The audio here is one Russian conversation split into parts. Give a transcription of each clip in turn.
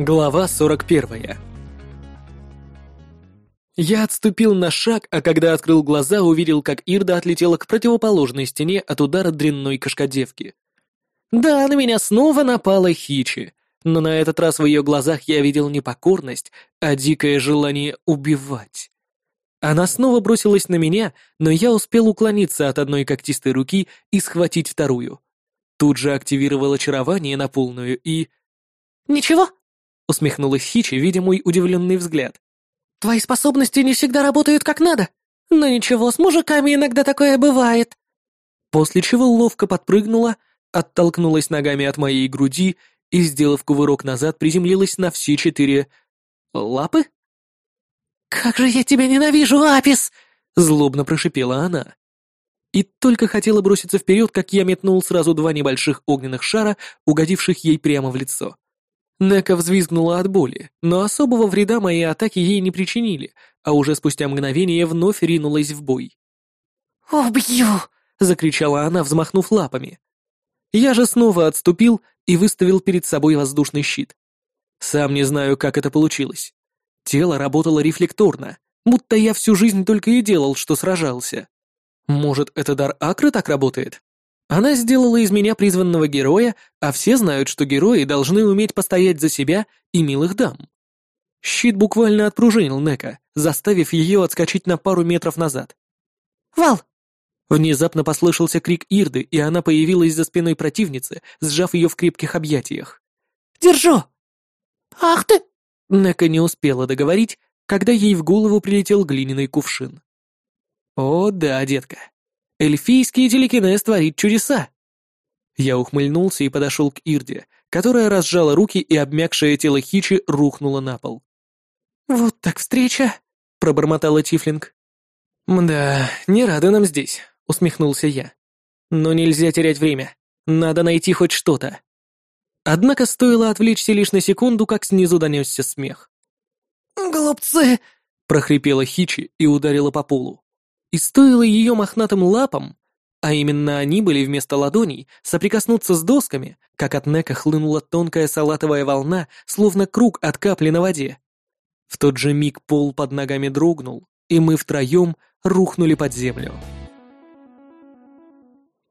Глава 41. Я отступил на шаг, а когда открыл глаза, увидел, как Ирда отлетела к противоположной стене от удара дрянной кошкодевки. Да, на меня снова напала Хичи, но на этот раз в ее глазах я видел не покорность, а дикое желание убивать. Она снова бросилась на меня, но я успел уклониться от одной когтистой руки и схватить вторую. Тут же активировал очарование на полную и... «Ничего?» Усмехнулась Хичи, видя мой удивленный взгляд. «Твои способности не всегда работают как надо, но ничего, с мужиками иногда такое бывает». После чего ловко подпрыгнула, оттолкнулась ногами от моей груди и, сделав кувырок назад, приземлилась на все четыре... лапы? «Как же я тебя ненавижу, Апис!» — злобно прошипела она. И только хотела броситься вперед, как я метнул сразу два небольших огненных шара, угодивших ей прямо в лицо. Нека взвизгнула от боли, но особого вреда мои атаки ей не причинили, а уже спустя мгновение вновь ринулась в бой. «Убью!» — закричала она, взмахнув лапами. Я же снова отступил и выставил перед собой воздушный щит. Сам не знаю, как это получилось. Тело работало рефлекторно, будто я всю жизнь только и делал, что сражался. Может, это дар Акры так работает? Она сделала из меня призванного героя, а все знают, что герои должны уметь постоять за себя и милых дам. Щит буквально отпружинил Нека, заставив ее отскочить на пару метров назад. «Вал!» Внезапно послышался крик Ирды, и она появилась за спиной противницы, сжав ее в крепких объятиях. «Держу!» «Ах ты!» Нека не успела договорить, когда ей в голову прилетел глиняный кувшин. «О да, детка, Эльфийский телекинез творит чудеса!» Я ухмыльнулся и подошел к Ирде, которая разжала руки и обмякшее тело Хичи рухнуло на пол. «Вот так встреча!» — пробормотала Тифлинг. «Мда, не рады нам здесь», — усмехнулся я. «Но нельзя терять время. Надо найти хоть что-то». Однако стоило отвлечься лишь на секунду, как снизу донесся смех. «Глупцы!» — прохрипела Хичи и ударила по полу. И стоило ее мохнатым лапам, а именно они были вместо ладоней, соприкоснуться с досками, как от Нека хлынула тонкая салатовая волна, словно круг от капли на воде. В тот же миг пол под ногами дрогнул, и мы втроем рухнули под землю.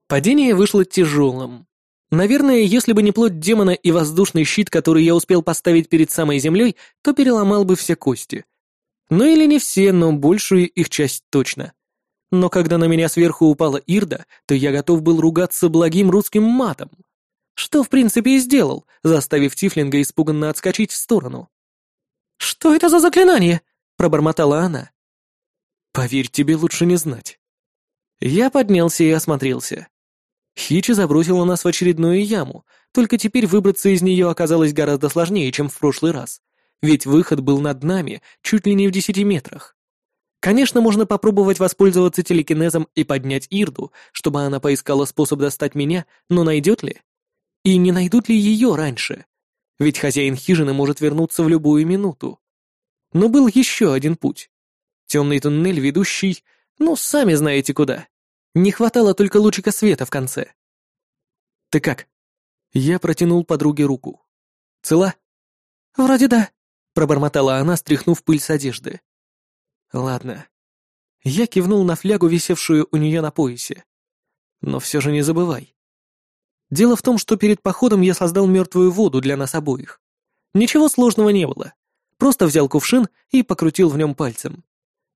Падение вышло тяжелым. Наверное, если бы не плоть демона и воздушный щит, который я успел поставить перед самой землей, то переломал бы все кости. Ну или не все, но большую их часть точно. Но когда на меня сверху упала Ирда, то я готов был ругаться благим русским матом. Что, в принципе, и сделал, заставив Тифлинга испуганно отскочить в сторону. «Что это за заклинание?» — пробормотала она. «Поверь, тебе лучше не знать». Я поднялся и осмотрелся. Хичи забросила нас в очередную яму, только теперь выбраться из нее оказалось гораздо сложнее, чем в прошлый раз, ведь выход был над нами, чуть ли не в десяти метрах. Конечно, можно попробовать воспользоваться телекинезом и поднять Ирду, чтобы она поискала способ достать меня, но найдет ли? И не найдут ли ее раньше? Ведь хозяин хижины может вернуться в любую минуту. Но был еще один путь. Темный туннель, ведущий, ну, сами знаете куда. Не хватало только лучика света в конце. «Ты как?» Я протянул подруге руку. «Цела?» «Вроде да», — пробормотала она, стряхнув пыль с одежды. Ладно. Я кивнул на флягу, висевшую у нее на поясе. Но все же не забывай. Дело в том, что перед походом я создал мертвую воду для нас обоих. Ничего сложного не было. Просто взял кувшин и покрутил в нем пальцем.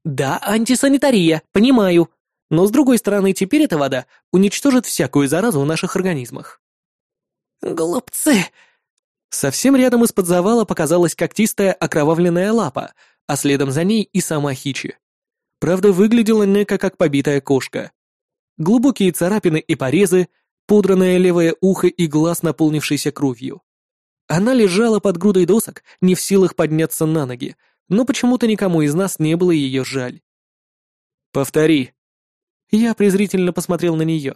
Да, антисанитария, понимаю. Но с другой стороны, теперь эта вода уничтожит всякую заразу в наших организмах. Глупцы! Совсем рядом из-под завала показалась когтистая окровавленная лапа, а следом за ней и сама Хичи. Правда, выглядела Нека как побитая кошка. Глубокие царапины и порезы, пудранное левое ухо и глаз, наполнившийся кровью. Она лежала под грудой досок, не в силах подняться на ноги, но почему-то никому из нас не было ее жаль. «Повтори». Я презрительно посмотрел на нее.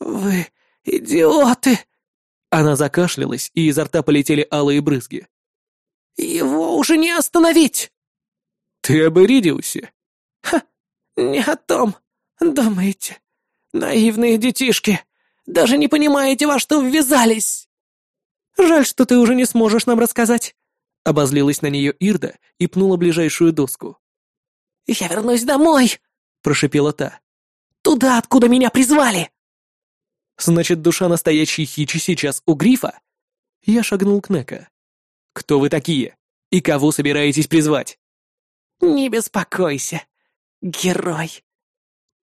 «Вы идиоты!» Она закашлялась, и изо рта полетели алые брызги. Его уже не остановить!» «Ты об Иридиусе?» «Ха, не о том. Думаете, наивные детишки, даже не понимаете, во что ввязались!» Жаль, что ты уже не сможешь нам рассказать. Обозлилась на нее Ирда и пнула ближайшую доску. «Я вернусь домой!» — прошипела та. «Туда, откуда меня призвали!» «Значит, душа настоящей Хичи сейчас у Грифа?» Я шагнул к Нека. «Кто вы такие? И кого собираетесь призвать?» «Не беспокойся, герой!»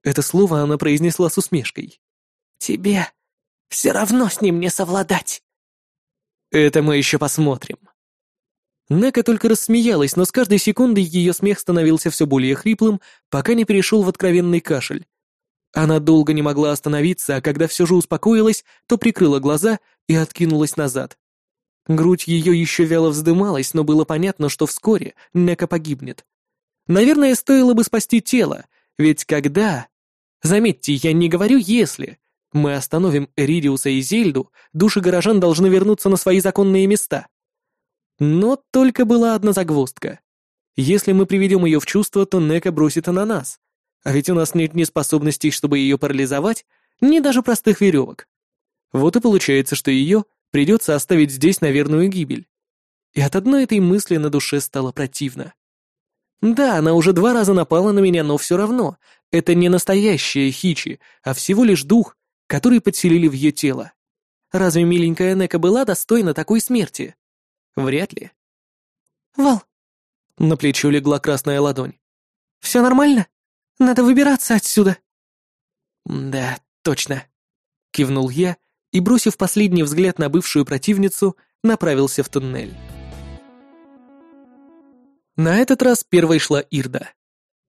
Это слово она произнесла с усмешкой. «Тебе все равно с ним не совладать!» «Это мы еще посмотрим!» Нека только рассмеялась, но с каждой секундой ее смех становился все более хриплым, пока не перешел в откровенный кашель. Она долго не могла остановиться, а когда все же успокоилась, то прикрыла глаза и откинулась назад. Грудь ее еще вяло вздымалась, но было понятно, что вскоре Нека погибнет. Наверное, стоило бы спасти тело, ведь когда... Заметьте, я не говорю «если». Мы остановим Эридиуса и Зельду, души горожан должны вернуться на свои законные места. Но только была одна загвоздка. Если мы приведем ее в чувство, то Нека бросит на нас. А ведь у нас нет ни способностей, чтобы ее парализовать, ни даже простых веревок. Вот и получается, что ее придется оставить здесь на верную гибель. И от одной этой мысли на душе стало противно. Да, она уже два раза напала на меня, но все равно, это не настоящая Хичи, а всего лишь дух, который подселили в ее тело. Разве миленькая Нека была достойна такой смерти? Вряд ли. «Вал!» На плечо легла красная ладонь. «Все нормально? Надо выбираться отсюда!» «Да, точно!» Кивнул я и, бросив последний взгляд на бывшую противницу, направился в туннель. На этот раз первой шла Ирда.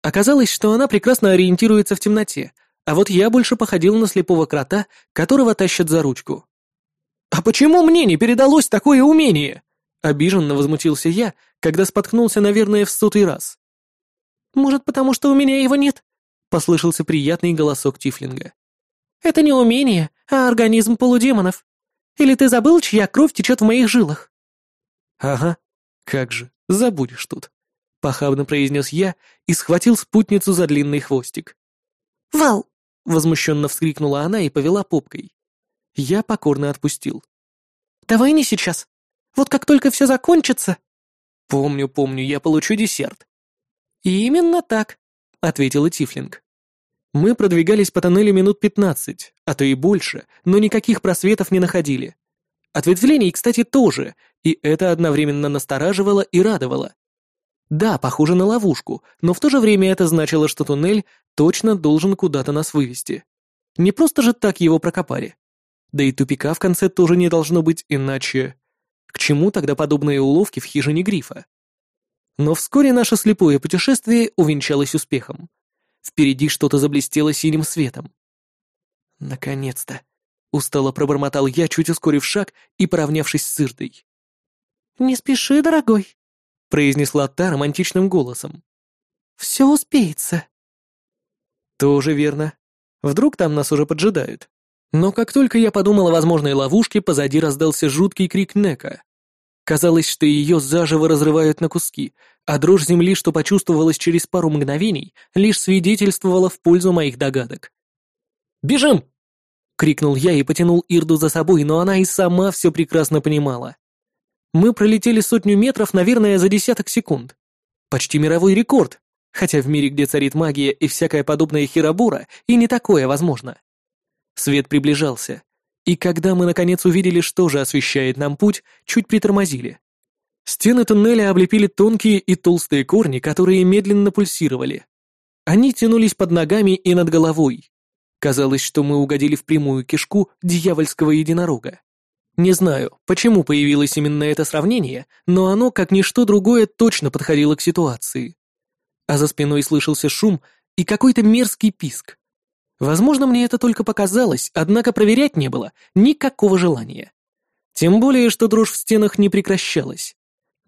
Оказалось, что она прекрасно ориентируется в темноте, а вот я больше походил на слепого крота, которого тащат за ручку. «А почему мне не передалось такое умение?» Обиженно возмутился я, когда споткнулся, наверное, в сотый раз. «Может, потому что у меня его нет?» — послышался приятный голосок Тифлинга. «Это не умение, а организм полудемонов. Или ты забыл, чья кровь течет в моих жилах?» «Ага, как же, забудешь тут», — похабно произнес я и схватил спутницу за длинный хвостик. «Вал!» — возмущенно вскрикнула она и повела попкой. Я покорно отпустил. «Давай не сейчас. Вот как только все закончится...» «Помню, помню, я получу десерт». «Именно так», — ответила Тифлинг. Мы продвигались по тоннелю минут пятнадцать, а то и больше, но никаких просветов не находили. Ответвлений, кстати, тоже, и это одновременно настораживало и радовало. Да, похоже на ловушку, но в то же время это значило, что туннель точно должен куда-то нас вывести. Не просто же так его прокопали. Да и тупика в конце тоже не должно быть, иначе... К чему тогда подобные уловки в хижине Грифа? Но вскоре наше слепое путешествие увенчалось успехом. Впереди что-то заблестело синим светом. «Наконец-то!» — устало пробормотал я, чуть ускорив шаг и поравнявшись с Ирдой. «Не спеши, дорогой», — произнесла та романтичным голосом. «Все успеется». «Тоже верно. Вдруг там нас уже поджидают?» Но как только я подумал о возможной ловушке, позади раздался жуткий крик Нека. Казалось, что ее заживо разрывают на куски, а дрожь земли, что почувствовалась через пару мгновений, лишь свидетельствовала в пользу моих догадок. «Бежим!» — крикнул я и потянул Ирду за собой, но она и сама все прекрасно понимала. Мы пролетели сотню метров, наверное, за десяток секунд. Почти мировой рекорд, хотя в мире, где царит магия и всякая подобная херобура, и не такое возможно. Свет приближался, и когда мы наконец увидели, что же освещает нам путь, чуть притормозили. Стены туннеля облепили тонкие и толстые корни, которые медленно пульсировали. Они тянулись под ногами и над головой. Казалось, что мы угодили в прямую кишку дьявольского единорога. Не знаю, почему появилось именно это сравнение, но оно, как ничто другое, точно подходило к ситуации. А за спиной слышался шум и какой-то мерзкий писк. Возможно, мне это только показалось, однако проверять не было никакого желания. Тем более, что дрожь в стенах не прекращалась.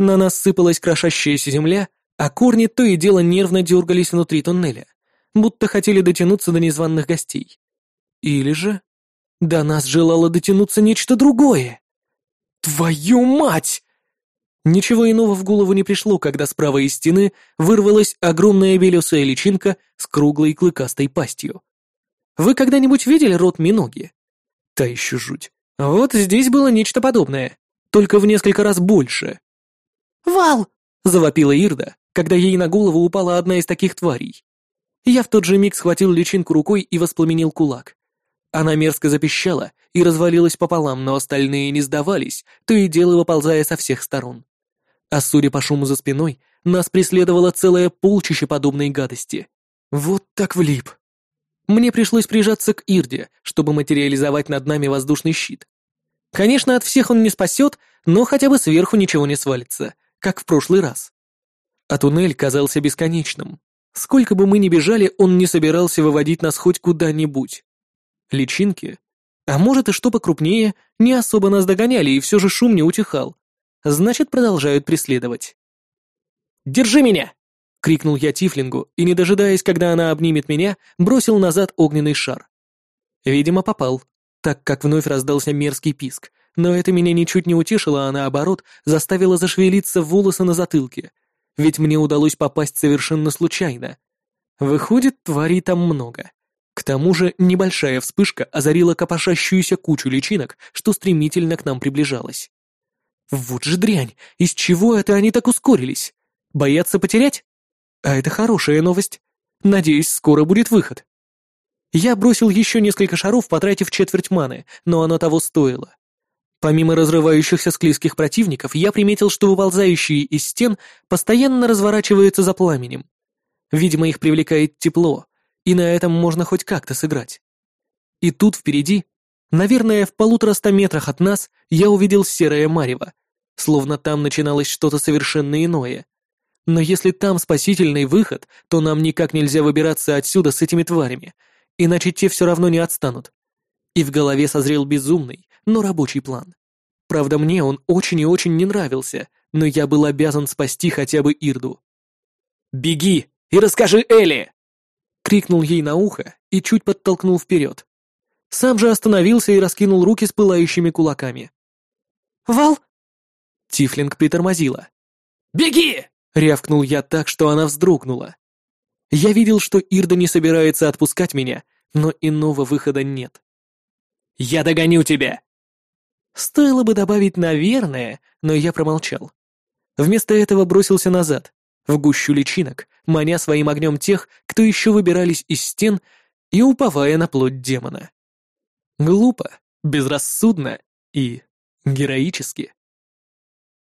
На нас сыпалась крошащаяся земля, а корни то и дело нервно дергались внутри туннеля, будто хотели дотянуться до незваных гостей. Или же до нас желало дотянуться нечто другое. Твою мать! Ничего иного в голову не пришло, когда справа из стены вырвалась огромная белесая личинка с круглой клыкастой пастью. Вы когда-нибудь видели рот Миноги? Та еще жуть. Вот здесь было нечто подобное. только в несколько раз больше. «Вал!» — завопила Ирда, когда ей на голову упала одна из таких тварей. Я в тот же миг схватил личинку рукой и воспламенил кулак. Она мерзко запищала и развалилась пополам, но остальные не сдавались, то и дело выползая со всех сторон. А судя по шуму за спиной, нас преследовало целое полчище подобной гадости. Вот так влип. Мне пришлось прижаться к Ирде, чтобы материализовать над нами воздушный щит. Конечно, от всех он не спасет, но хотя бы сверху ничего не свалится, как в прошлый раз. А туннель казался бесконечным. Сколько бы мы ни бежали, он не собирался выводить нас хоть куда-нибудь. Личинки, а может и что покрупнее, не особо нас догоняли, и все же шум не утихал. Значит, продолжают преследовать. «Держи меня!» — крикнул я Тифлингу, и, не дожидаясь, когда она обнимет меня, бросил назад огненный шар. Видимо, попал, так как вновь раздался мерзкий писк, но это меня ничуть не утешило, а наоборот, заставило зашевелиться волосы на затылке, ведь мне удалось попасть совершенно случайно. Выходит, тварей там много. К тому же небольшая вспышка озарила копошащуюся кучу личинок, что стремительно к нам приближалась. Вот же дрянь, из чего это они так ускорились? Боятся потерять? А это хорошая новость. Надеюсь, скоро будет выход. Я бросил еще несколько шаров, потратив четверть маны, но оно того стоило. Помимо разрывающихся склизких противников, я приметил, что выползающие из стен постоянно разворачиваются за пламенем. Видимо, их привлекает тепло, и на этом можно хоть как-то сыграть. И тут впереди, наверное, в полутораста метрах от нас, я увидел серое марево, словно там начиналось что-то совершенно иное. Но если там спасительный выход, то нам никак нельзя выбираться отсюда с этими тварями, иначе те все равно не отстанут. И в голове созрел безумный, но рабочий план. Правда, мне он очень и очень не нравился, но я был обязан спасти хотя бы Ирду. «Беги и расскажи Элли!» крикнул ей на ухо и чуть подтолкнул вперед. Сам же остановился и раскинул руки с пылающими кулаками. «Вал!» Тифлинг притормозила. «Беги!» — рявкнул я так, что она вздрогнула. Я видел, что Ирда не собирается отпускать меня, но иного выхода нет. «Я догоню тебя!» Стоило бы добавить «наверное», но я промолчал. Вместо этого бросился назад, в гущу личинок, маня своим огнем тех, кто еще выбирались из стен и уповая на плоть демона. Глупо, безрассудно и героически.